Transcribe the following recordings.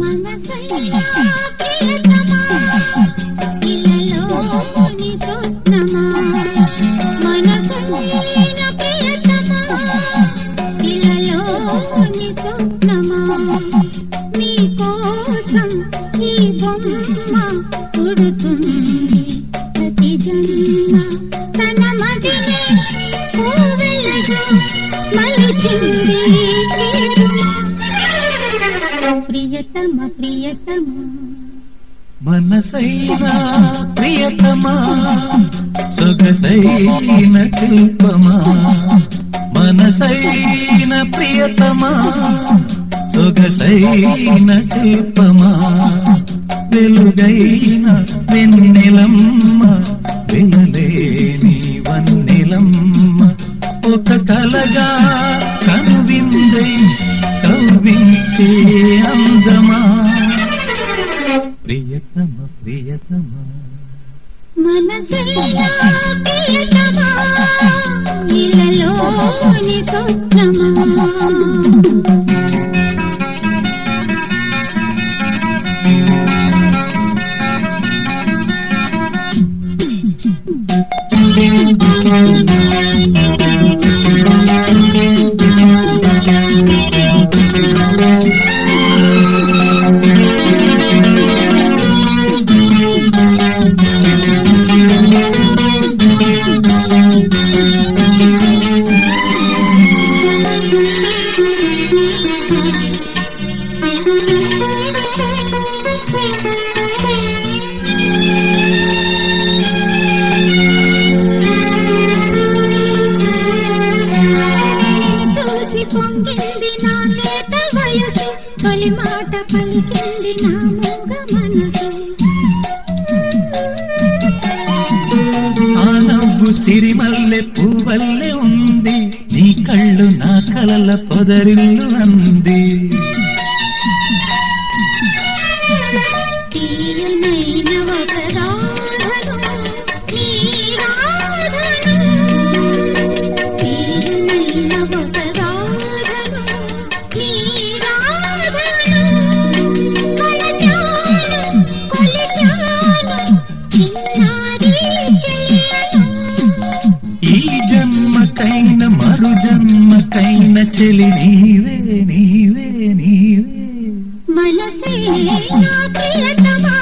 మనసైనా ప్రతి తన మదిని కోవెలగా మలిచింది ప్రియతమ ప్రియతమ మనసైనా ప్రియతమా సొగసైన శిల్పమా? మనసైన ప్రియతమా సొగసైన శిల్పమా? వెలుగైన వెన్నెలం ప్రియతమా ప్రియతమ ప్రియతమ. మనసైనా ప్రియతమా నిలలోని స్వప్నమా చూసి ఆనబ్బు నా మూగ మనసు సిరిమల్లె పువ్వల్లె ఉంది. నీ కళ్ళు నా కలల పొదరిల్లు అంది. జన్మకైన చెలి నీవే నీవే నీవే. మనసే నా ప్రియతమా.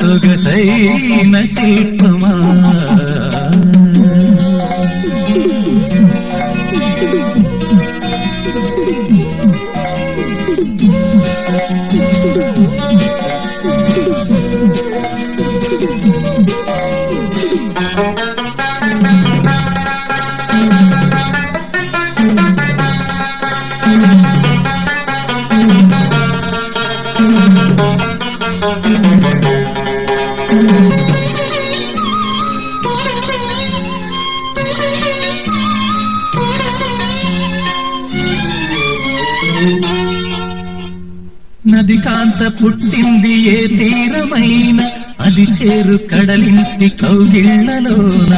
సొగసైన శిల్పమా. నది కాంత పుట్టింది ఏ తీరమైన అది చేరు కడలింటి కౌగిళ్ళలోన.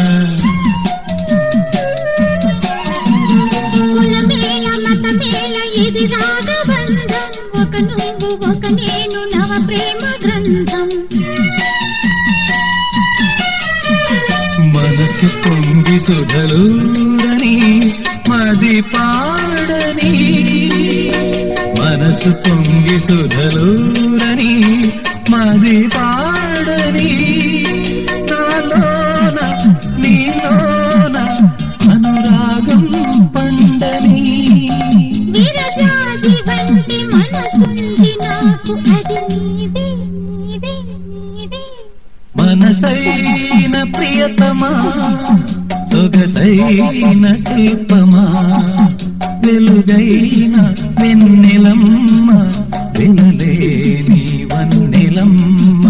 మనసు పొంగి సుధలుడని మది పాడని మనసు పొంగి సుధలుడని మది పా సొగసైన శిల్పమా వెలుగైన వెన్నెలమ్మ వినలేని వన్నెలమ్మ.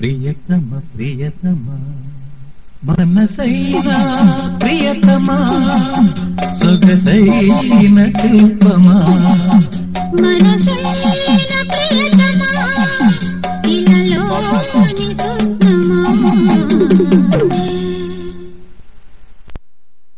ప్రియతమ ప్రియతమ. మనసైనా ప్రియతమా సొగసైన శిల్పమా మనసైనా